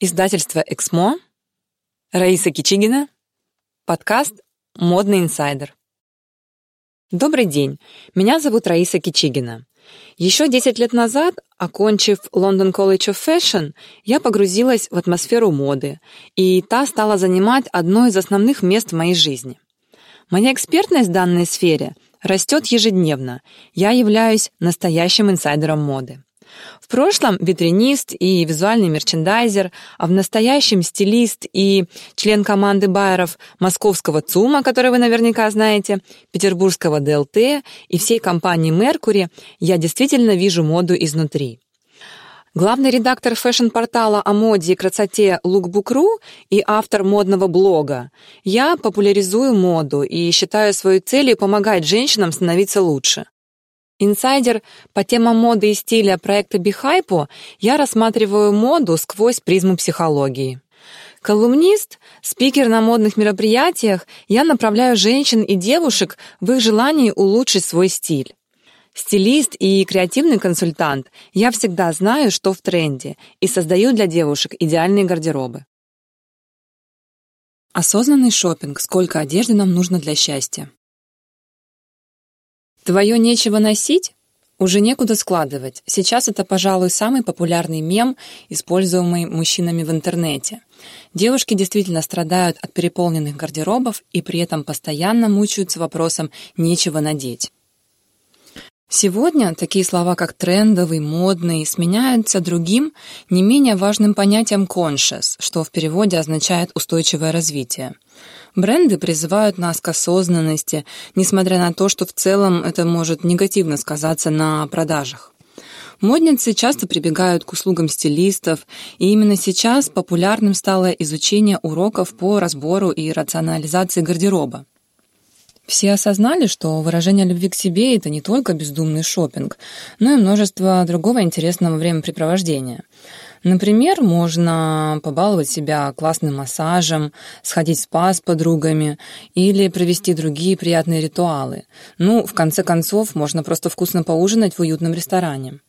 Издательство «Эксмо», Раиса Кичигина, подкаст «Модный инсайдер». Добрый день, меня зовут Раиса Кичигина. Еще 10 лет назад, окончив London College of Fashion, я погрузилась в атмосферу моды, и та стала занимать одно из основных мест в моей жизни. Моя экспертность в данной сфере растет ежедневно, я являюсь настоящим инсайдером моды. В прошлом витринист и визуальный мерчендайзер, а в настоящем стилист и член команды байеров московского ЦУМа, который вы наверняка знаете, петербургского ДЛТ и всей компании «Меркури» я действительно вижу моду изнутри. Главный редактор фэшн-портала о моде и красоте Lookbook.ru и автор модного блога. Я популяризую моду и считаю своей целью помогать женщинам становиться лучше. Инсайдер по темам моды и стиля проекта Бихайпо я рассматриваю моду сквозь призму психологии. Колумнист, спикер на модных мероприятиях, я направляю женщин и девушек в их желании улучшить свой стиль. Стилист и креативный консультант, я всегда знаю, что в тренде, и создаю для девушек идеальные гардеробы. Осознанный шопинг. Сколько одежды нам нужно для счастья? Твое нечего носить? Уже некуда складывать. Сейчас это, пожалуй, самый популярный мем, используемый мужчинами в интернете. Девушки действительно страдают от переполненных гардеробов и при этом постоянно мучаются вопросом «нечего надеть». Сегодня такие слова, как трендовый, модный, сменяются другим, не менее важным понятием conscious, что в переводе означает устойчивое развитие. Бренды призывают нас к осознанности, несмотря на то, что в целом это может негативно сказаться на продажах. Модницы часто прибегают к услугам стилистов, и именно сейчас популярным стало изучение уроков по разбору и рационализации гардероба. Все осознали, что выражение любви к себе – это не только бездумный шопинг, но и множество другого интересного времяпрепровождения. Например, можно побаловать себя классным массажем, сходить в спа с подругами или провести другие приятные ритуалы. Ну, в конце концов, можно просто вкусно поужинать в уютном ресторане.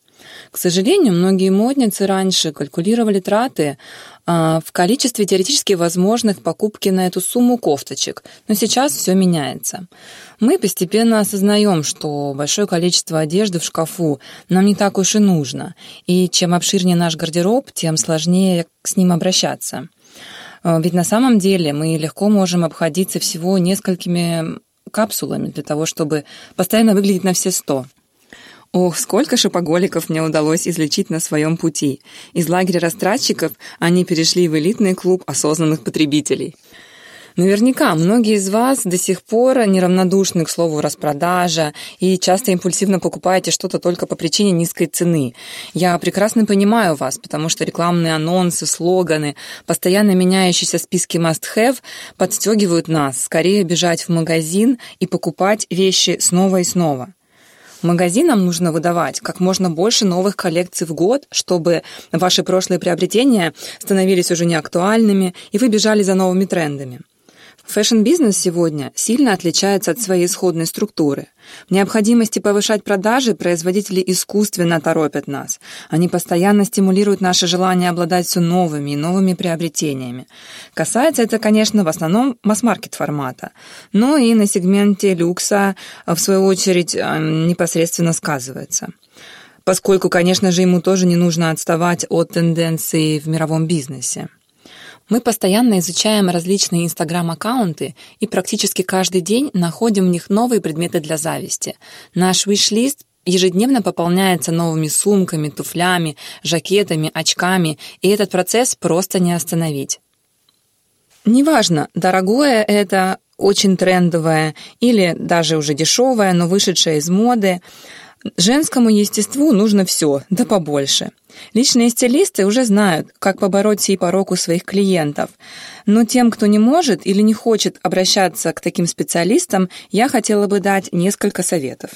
К сожалению, многие модницы раньше калькулировали траты а, в количестве теоретически возможных покупки на эту сумму кофточек, но сейчас все меняется. Мы постепенно осознаем, что большое количество одежды в шкафу нам не так уж и нужно, и чем обширнее наш гардероб, тем сложнее с ним обращаться. А, ведь на самом деле мы легко можем обходиться всего несколькими капсулами для того, чтобы постоянно выглядеть на все сто. Ох, сколько шопоголиков мне удалось излечить на своем пути. Из лагеря растратчиков они перешли в элитный клуб осознанных потребителей. Наверняка многие из вас до сих пор неравнодушны к слову распродажа и часто импульсивно покупаете что-то только по причине низкой цены. Я прекрасно понимаю вас, потому что рекламные анонсы, слоганы, постоянно меняющиеся списки must-have подстегивают нас скорее бежать в магазин и покупать вещи снова и снова. Магазинам нужно выдавать как можно больше новых коллекций в год, чтобы ваши прошлые приобретения становились уже неактуальными, и вы бежали за новыми трендами. Fashion-бизнес сегодня сильно отличается от своей исходной структуры. В необходимости повышать продажи производители искусственно торопят нас. Они постоянно стимулируют наше желание обладать все новыми и новыми приобретениями. Касается это, конечно, в основном масс-маркет формата, но и на сегменте люкса, в свою очередь, э, непосредственно сказывается поскольку, конечно же, ему тоже не нужно отставать от тенденций в мировом бизнесе. Мы постоянно изучаем различные инстаграм-аккаунты и практически каждый день находим в них новые предметы для зависти. Наш виш-лист ежедневно пополняется новыми сумками, туфлями, жакетами, очками, и этот процесс просто не остановить. Неважно, дорогое это, очень трендовое или даже уже дешевое, но вышедшее из моды, Женскому естеству нужно все, да побольше. Личные стилисты уже знают, как побороть сей порог у своих клиентов. Но тем, кто не может или не хочет обращаться к таким специалистам, я хотела бы дать несколько советов.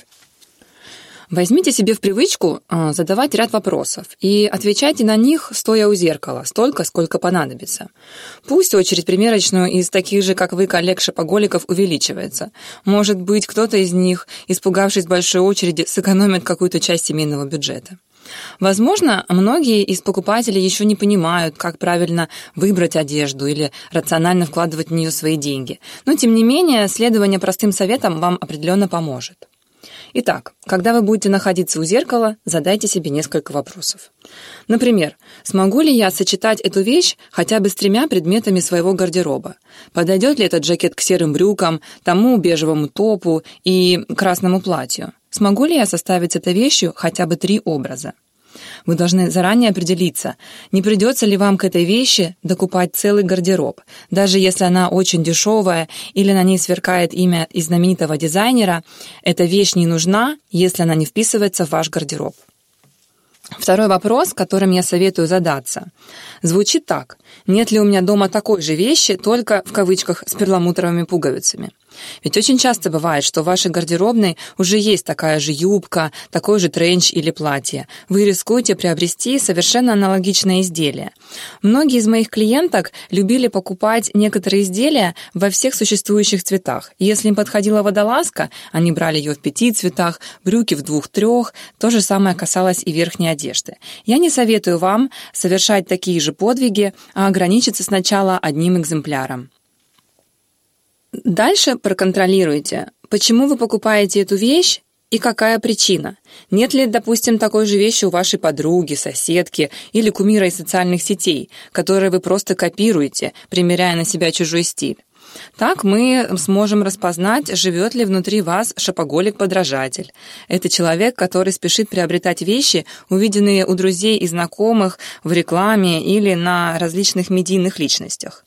Возьмите себе в привычку а, задавать ряд вопросов и отвечайте на них, стоя у зеркала, столько, сколько понадобится. Пусть очередь примерочную из таких же, как вы, коллег-шопоголиков увеличивается. Может быть, кто-то из них, испугавшись большой очереди, сэкономит какую-то часть семейного бюджета. Возможно, многие из покупателей еще не понимают, как правильно выбрать одежду или рационально вкладывать в нее свои деньги. Но, тем не менее, следование простым советам вам определенно поможет. Итак, когда вы будете находиться у зеркала, задайте себе несколько вопросов. Например, смогу ли я сочетать эту вещь хотя бы с тремя предметами своего гардероба? Подойдет ли этот жакет к серым брюкам, тому бежевому топу и красному платью? Смогу ли я составить с этой вещью хотя бы три образа? Вы должны заранее определиться, не придется ли вам к этой вещи докупать целый гардероб, даже если она очень дешевая или на ней сверкает имя из знаменитого дизайнера, эта вещь не нужна, если она не вписывается в ваш гардероб. Второй вопрос, которым я советую задаться, звучит так. Нет ли у меня дома такой же вещи, только в кавычках с перламутровыми пуговицами? Ведь очень часто бывает, что в вашей гардеробной уже есть такая же юбка, такой же тренч или платье. Вы рискуете приобрести совершенно аналогичное изделие. Многие из моих клиенток любили покупать некоторые изделия во всех существующих цветах. Если им подходила водолазка, они брали ее в пяти цветах, брюки в двух-трех. То же самое касалось и верхней одежды. Я не советую вам совершать такие же подвиги, а ограничиться сначала одним экземпляром. Дальше проконтролируйте, почему вы покупаете эту вещь и какая причина. Нет ли, допустим, такой же вещи у вашей подруги, соседки или кумира из социальных сетей, которые вы просто копируете, примеряя на себя чужой стиль. Так мы сможем распознать, живет ли внутри вас шопоголик-подражатель. Это человек, который спешит приобретать вещи, увиденные у друзей и знакомых в рекламе или на различных медийных личностях.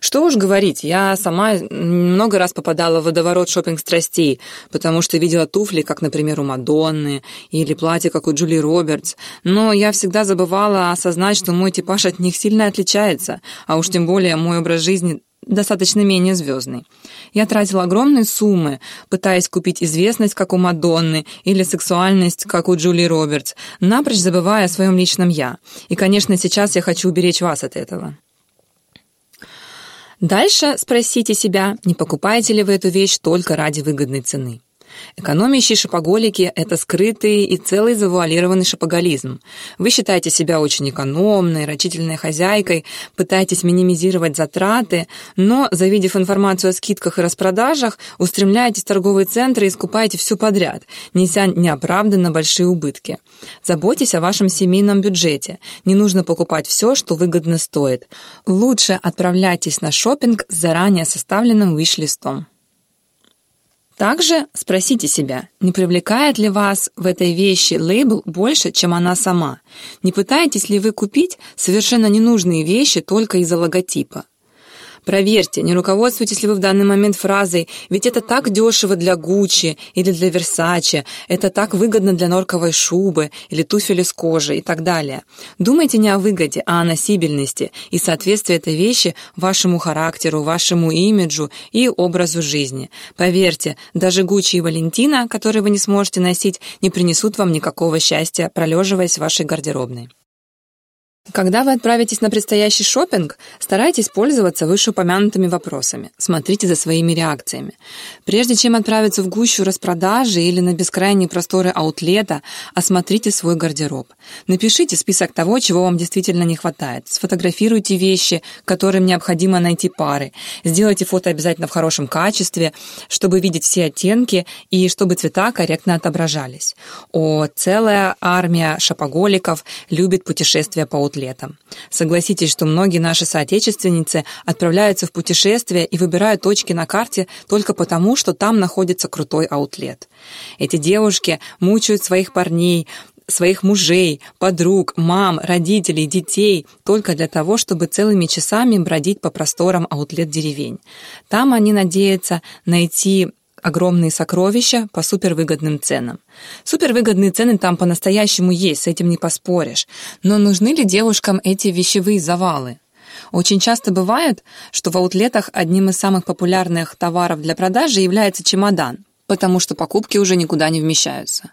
Что уж говорить, я сама много раз попадала в водоворот шопинг страстей потому что видела туфли, как, например, у Мадонны, или платье, как у Джули Робертс, но я всегда забывала осознать, что мой типаж от них сильно отличается, а уж тем более мой образ жизни достаточно менее звездный. Я тратила огромные суммы, пытаясь купить известность, как у Мадонны, или сексуальность, как у Джули Робертс, напрочь забывая о своем личном «я». И, конечно, сейчас я хочу уберечь вас от этого. Дальше спросите себя, не покупаете ли вы эту вещь только ради выгодной цены. Экономящие шопоголики – это скрытый и целый завуалированный шопоголизм. Вы считаете себя очень экономной, рачительной хозяйкой, пытаетесь минимизировать затраты, но, завидев информацию о скидках и распродажах, устремляетесь в торговые центры и скупаете все подряд, неся неоправданно большие убытки. Заботьтесь о вашем семейном бюджете. Не нужно покупать все, что выгодно стоит. Лучше отправляйтесь на шопинг с заранее составленным виш-листом. Также спросите себя, не привлекает ли вас в этой вещи лейбл больше, чем она сама? Не пытаетесь ли вы купить совершенно ненужные вещи только из-за логотипа? Проверьте, не руководствуйтесь ли вы в данный момент фразой «ведь это так дешево для Гуччи или для Версаче, это так выгодно для норковой шубы или туфель из кожи» и так далее. Думайте не о выгоде, а о носибельности и соответствии этой вещи вашему характеру, вашему имиджу и образу жизни. Поверьте, даже Гуччи и Валентина, которые вы не сможете носить, не принесут вам никакого счастья, пролеживаясь в вашей гардеробной. Когда вы отправитесь на предстоящий шопинг, старайтесь пользоваться вышеупомянутыми вопросами. Смотрите за своими реакциями. Прежде чем отправиться в гущу распродажи или на бескрайние просторы аутлета, осмотрите свой гардероб. Напишите список того, чего вам действительно не хватает. Сфотографируйте вещи, которым необходимо найти пары. Сделайте фото обязательно в хорошем качестве, чтобы видеть все оттенки и чтобы цвета корректно отображались. О, целая армия шопоголиков любит путешествия по аутлету летом. Согласитесь, что многие наши соотечественницы отправляются в путешествие и выбирают точки на карте только потому, что там находится крутой аутлет. Эти девушки мучают своих парней, своих мужей, подруг, мам, родителей, детей только для того, чтобы целыми часами бродить по просторам аутлет-деревень. Там они надеются найти огромные сокровища по супервыгодным ценам. Супервыгодные цены там по-настоящему есть, с этим не поспоришь. Но нужны ли девушкам эти вещевые завалы? Очень часто бывает, что в аутлетах одним из самых популярных товаров для продажи является чемодан, потому что покупки уже никуда не вмещаются.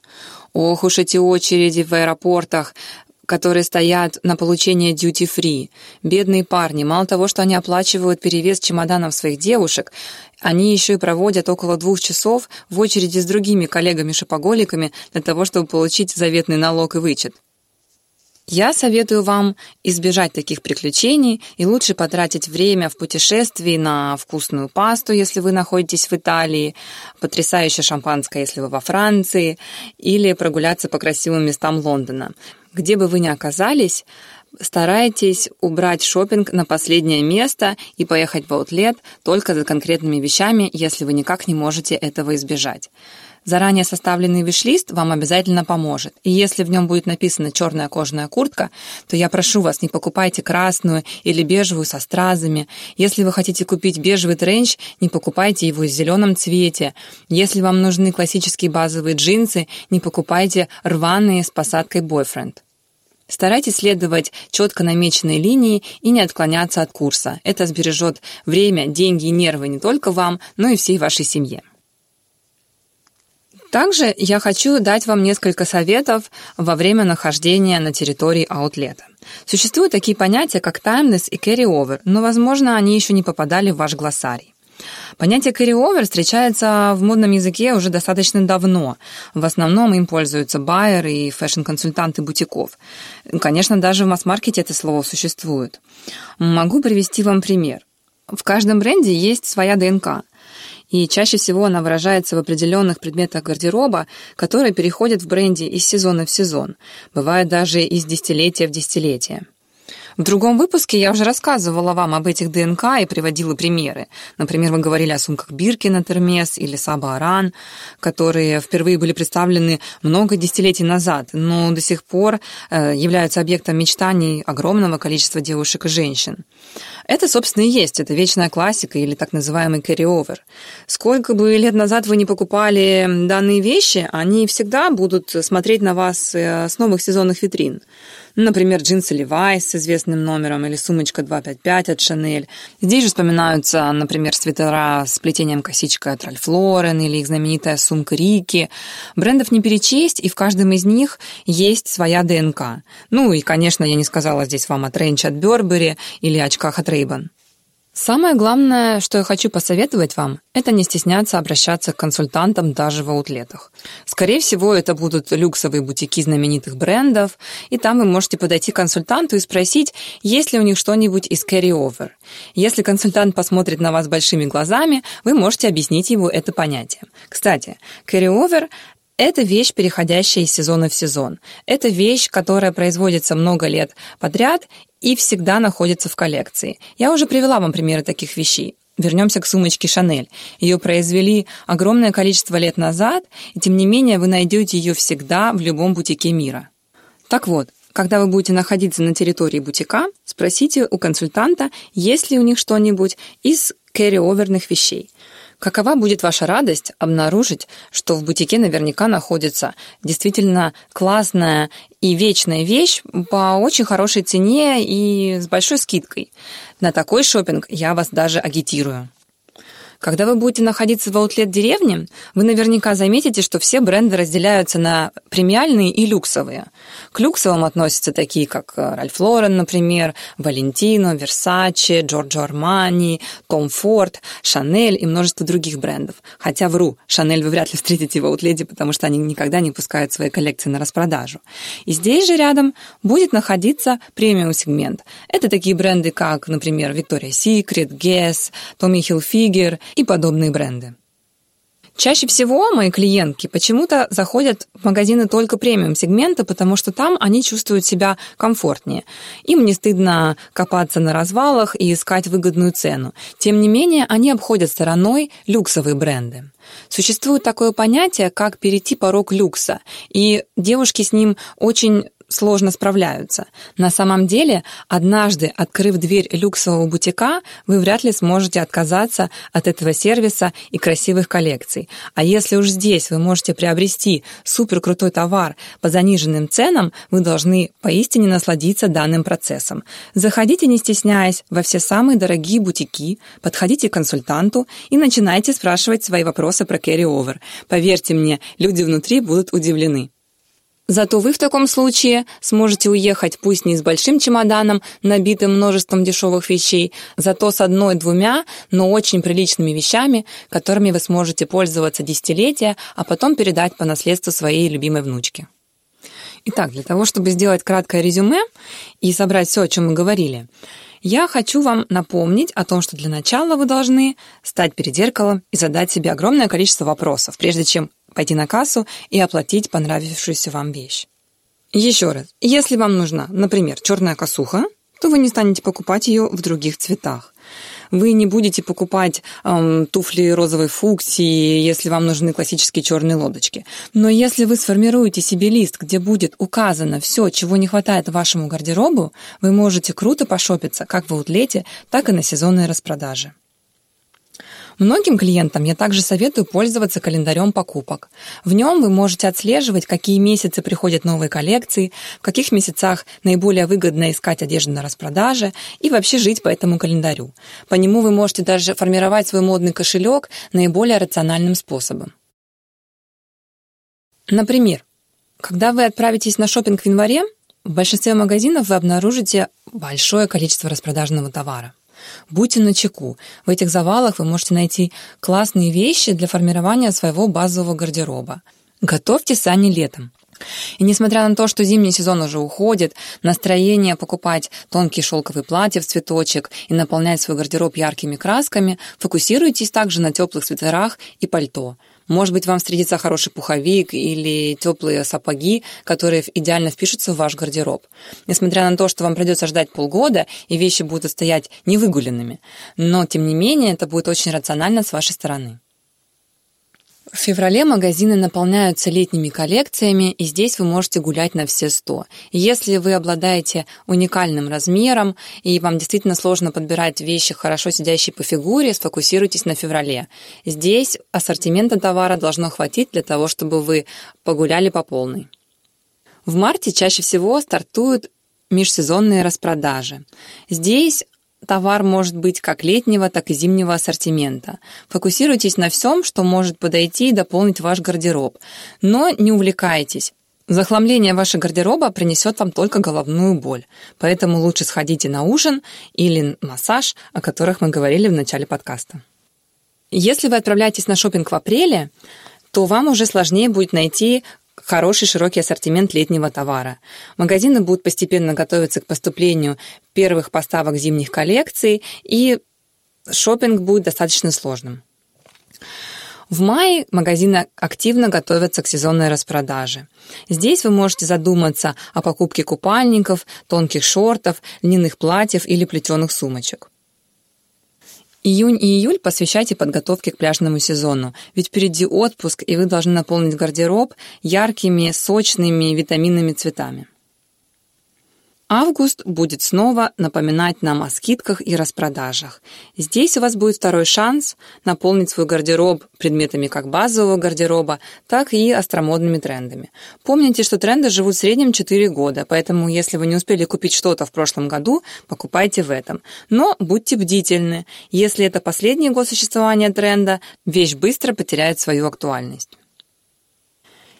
Ох уж эти очереди в аэропортах, которые стоят на получение duty-free. Бедные парни, мало того, что они оплачивают перевес чемоданов своих девушек, они еще и проводят около двух часов в очереди с другими коллегами-шопоголиками для того, чтобы получить заветный налог и вычет. Я советую вам избежать таких приключений и лучше потратить время в путешествии на вкусную пасту, если вы находитесь в Италии, потрясающее шампанское, если вы во Франции, или прогуляться по красивым местам Лондона. Где бы вы ни оказались, старайтесь убрать шопинг на последнее место и поехать в аутлет только за конкретными вещами, если вы никак не можете этого избежать. Заранее составленный виш-лист вам обязательно поможет. И если в нем будет написана черная кожаная куртка, то я прошу вас, не покупайте красную или бежевую со стразами. Если вы хотите купить бежевый тренч, не покупайте его в зеленом цвете. Если вам нужны классические базовые джинсы, не покупайте рваные с посадкой бойфренд. Старайтесь следовать четко намеченной линии и не отклоняться от курса. Это сбережет время, деньги и нервы не только вам, но и всей вашей семье. Также я хочу дать вам несколько советов во время нахождения на территории аутлета. Существуют такие понятия, как timeless и carry-over, но, возможно, они еще не попадали в ваш глоссарий. Понятие carry-over встречается в модном языке уже достаточно давно. В основном им пользуются байеры и фэшн-консультанты бутиков. Конечно, даже в масс-маркете это слово существует. Могу привести вам пример. В каждом бренде есть своя ДНК и чаще всего она выражается в определенных предметах гардероба, которые переходят в бренде из сезона в сезон, бывает даже из десятилетия в десятилетие. В другом выпуске я уже рассказывала вам об этих ДНК и приводила примеры. Например, мы говорили о сумках Биркина Термес или Саба Аран, которые впервые были представлены много десятилетий назад, но до сих пор э, являются объектом мечтаний огромного количества девушек и женщин. Это, собственно, и есть, это вечная классика или так называемый carry-over. Сколько бы лет назад вы не покупали данные вещи, они всегда будут смотреть на вас э, с новых сезонных витрин. Например, джинсы Levi's с известным номером или сумочка 255 от Chanel. Здесь же вспоминаются, например, свитера с плетением косичка от Ralph Lauren или их знаменитая сумка Рики. Брендов не перечесть, и в каждом из них есть своя ДНК. Ну и, конечно, я не сказала здесь вам о тренче от Burberry или очках от Ray-Ban. Самое главное, что я хочу посоветовать вам, это не стесняться обращаться к консультантам даже в аутлетах. Скорее всего, это будут люксовые бутики знаменитых брендов, и там вы можете подойти к консультанту и спросить, есть ли у них что-нибудь из carry-over. Если консультант посмотрит на вас большими глазами, вы можете объяснить ему это понятие. Кстати, carry-over это вещь, переходящая из сезона в сезон. Это вещь, которая производится много лет подряд и всегда находится в коллекции. Я уже привела вам примеры таких вещей. Вернемся к сумочке Шанель. Ее произвели огромное количество лет назад, и тем не менее вы найдете ее всегда в любом бутике мира. Так вот, когда вы будете находиться на территории бутика, спросите у консультанта, есть ли у них что-нибудь из кэрри-оверных вещей. Какова будет ваша радость обнаружить, что в бутике наверняка находится действительно классная и вечная вещь по очень хорошей цене и с большой скидкой. На такой шопинг я вас даже агитирую. Когда вы будете находиться в аутлет-деревне, вы наверняка заметите, что все бренды разделяются на премиальные и люксовые. К люксовым относятся такие, как Ральф Лорен, например, Валентино, Версаче, Джорджо Армани, Том Форд, Шанель и множество других брендов. Хотя вру, Шанель вы вряд ли встретите в аутлете, потому что они никогда не пускают свои коллекции на распродажу. И здесь же рядом будет находиться премиум-сегмент. Это такие бренды, как, например, Victoria's Secret, Guess, Tommy Hilfiger и подобные бренды. Чаще всего мои клиентки почему-то заходят в магазины только премиум-сегмента, потому что там они чувствуют себя комфортнее. Им не стыдно копаться на развалах и искать выгодную цену. Тем не менее, они обходят стороной люксовые бренды. Существует такое понятие, как перейти порог люкса, и девушки с ним очень сложно справляются. На самом деле, однажды, открыв дверь люксового бутика, вы вряд ли сможете отказаться от этого сервиса и красивых коллекций. А если уж здесь вы можете приобрести суперкрутой товар по заниженным ценам, вы должны поистине насладиться данным процессом. Заходите, не стесняясь, во все самые дорогие бутики, подходите к консультанту и начинайте спрашивать свои вопросы про carry-over. Поверьте мне, люди внутри будут удивлены. Зато вы в таком случае сможете уехать пусть не с большим чемоданом, набитым множеством дешевых вещей, зато с одной-двумя, но очень приличными вещами, которыми вы сможете пользоваться десятилетия, а потом передать по наследству своей любимой внучке. Итак, для того, чтобы сделать краткое резюме и собрать все, о чем мы говорили, я хочу вам напомнить о том, что для начала вы должны стать перед зеркалом и задать себе огромное количество вопросов, прежде чем пойти на кассу и оплатить понравившуюся вам вещь. Еще раз, если вам нужна, например, черная косуха, то вы не станете покупать ее в других цветах. Вы не будете покупать эм, туфли розовой фуксии, если вам нужны классические черные лодочки. Но если вы сформируете себе лист, где будет указано все, чего не хватает вашему гардеробу, вы можете круто пошопиться как в аутлете, так и на сезонные распродажи. Многим клиентам я также советую пользоваться календарем покупок. В нем вы можете отслеживать, какие месяцы приходят новые коллекции, в каких месяцах наиболее выгодно искать одежду на распродаже и вообще жить по этому календарю. По нему вы можете даже формировать свой модный кошелек наиболее рациональным способом. Например, когда вы отправитесь на шопинг в январе, в большинстве магазинов вы обнаружите большое количество распродажного товара. Будьте начеку. В этих завалах вы можете найти классные вещи для формирования своего базового гардероба. Готовьте сани летом. И несмотря на то, что зимний сезон уже уходит, настроение покупать тонкие шелковые платья в цветочек и наполнять свой гардероб яркими красками, фокусируйтесь также на теплых свитерах и пальто – может быть, вам встретится хороший пуховик или теплые сапоги, которые идеально впишутся в ваш гардероб. Несмотря на то, что вам придется ждать полгода, и вещи будут стоять невыгуленными. Но, тем не менее, это будет очень рационально с вашей стороны. В феврале магазины наполняются летними коллекциями, и здесь вы можете гулять на все сто. Если вы обладаете уникальным размером, и вам действительно сложно подбирать вещи, хорошо сидящие по фигуре, сфокусируйтесь на феврале. Здесь ассортимента товара должно хватить для того, чтобы вы погуляли по полной. В марте чаще всего стартуют межсезонные распродажи. Здесь товар может быть как летнего, так и зимнего ассортимента. Фокусируйтесь на всем, что может подойти и дополнить ваш гардероб. Но не увлекайтесь. Захламление вашего гардероба принесет вам только головную боль. Поэтому лучше сходите на ужин или массаж, о которых мы говорили в начале подкаста. Если вы отправляетесь на шопинг в апреле, то вам уже сложнее будет найти хороший широкий ассортимент летнего товара. Магазины будут постепенно готовиться к поступлению первых поставок зимних коллекций, и шопинг будет достаточно сложным. В мае магазины активно готовятся к сезонной распродаже. Здесь вы можете задуматься о покупке купальников, тонких шортов, льняных платьев или плетеных сумочек. Июнь и июль посвящайте подготовке к пляжному сезону, ведь впереди отпуск, и вы должны наполнить гардероб яркими, сочными, витаминными цветами. Август будет снова напоминать нам о скидках и распродажах. Здесь у вас будет второй шанс наполнить свой гардероб предметами как базового гардероба, так и остромодными трендами. Помните, что тренды живут в среднем 4 года, поэтому если вы не успели купить что-то в прошлом году, покупайте в этом. Но будьте бдительны. Если это последний год существования тренда, вещь быстро потеряет свою актуальность.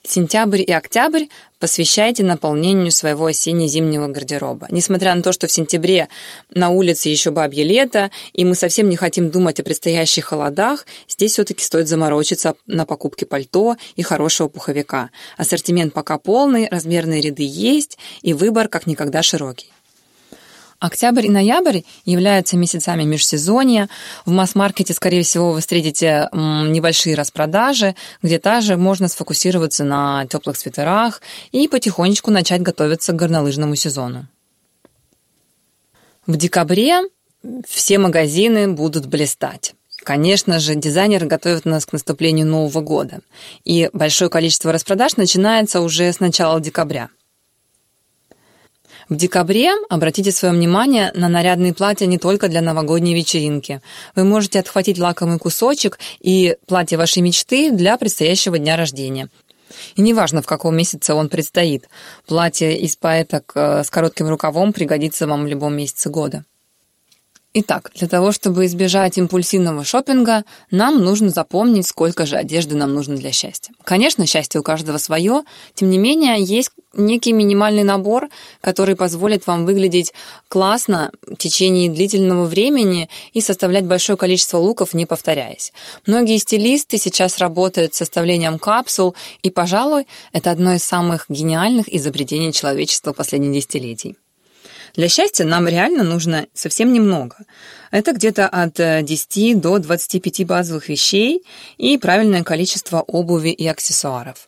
Сентябрь и октябрь посвящайте наполнению своего осенне-зимнего гардероба. Несмотря на то, что в сентябре на улице еще бабье лето, и мы совсем не хотим думать о предстоящих холодах, здесь все-таки стоит заморочиться на покупке пальто и хорошего пуховика. Ассортимент пока полный, размерные ряды есть, и выбор как никогда широкий. Октябрь и ноябрь являются месяцами межсезонья. В масс-маркете, скорее всего, вы встретите небольшие распродажи, где также можно сфокусироваться на теплых свитерах и потихонечку начать готовиться к горнолыжному сезону. В декабре все магазины будут блистать. Конечно же, дизайнеры готовят нас к наступлению Нового года. И большое количество распродаж начинается уже с начала декабря – в декабре обратите свое внимание на нарядные платья не только для новогодней вечеринки. Вы можете отхватить лакомый кусочек и платье вашей мечты для предстоящего дня рождения. И неважно, в каком месяце он предстоит. Платье из поэток э, с коротким рукавом пригодится вам в любом месяце года. Итак, для того, чтобы избежать импульсивного шопинга, нам нужно запомнить, сколько же одежды нам нужно для счастья. Конечно, счастье у каждого свое, тем не менее, есть некий минимальный набор, который позволит вам выглядеть классно в течение длительного времени и составлять большое количество луков, не повторяясь. Многие стилисты сейчас работают с составлением капсул, и, пожалуй, это одно из самых гениальных изобретений человечества последних десятилетий. Для счастья нам реально нужно совсем немного. Это где-то от 10 э, до 25 базовых вещей и правильное количество обуви и аксессуаров.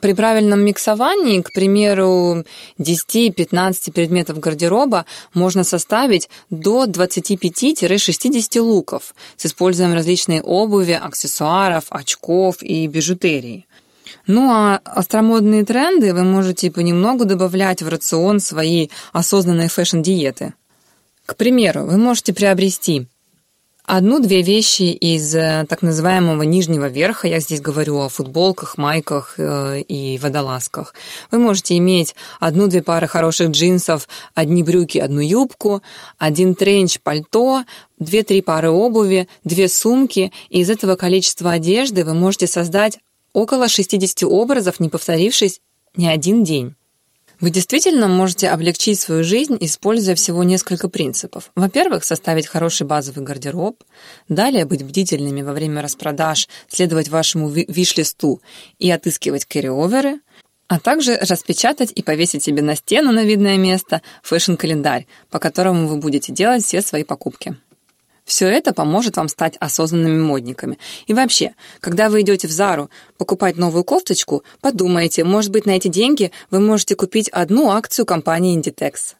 При правильном миксовании, к примеру, 10-15 предметов гардероба можно составить до 25-60 луков с использованием различной обуви, аксессуаров, очков и бижутерии. Ну а остромодные тренды вы можете понемногу добавлять в рацион своей осознанной фэшн-диеты. К примеру, вы можете приобрести одну-две вещи из э, так называемого нижнего верха, я здесь говорю о футболках, майках э, и водолазках. Вы можете иметь одну-две пары хороших джинсов, одни брюки, одну юбку, один тренч, пальто, две-три пары обуви, две сумки, и из этого количества одежды вы можете создать около 60 образов, не повторившись ни один день. Вы действительно можете облегчить свою жизнь, используя всего несколько принципов. Во-первых, составить хороший базовый гардероб, далее быть бдительными во время распродаж, следовать вашему виш-листу и отыскивать кэрри а также распечатать и повесить себе на стену на видное место фэшн-календарь, по которому вы будете делать все свои покупки. Все это поможет вам стать осознанными модниками. И вообще, когда вы идете в Зару покупать новую кофточку, подумайте, может быть, на эти деньги вы можете купить одну акцию компании Inditex.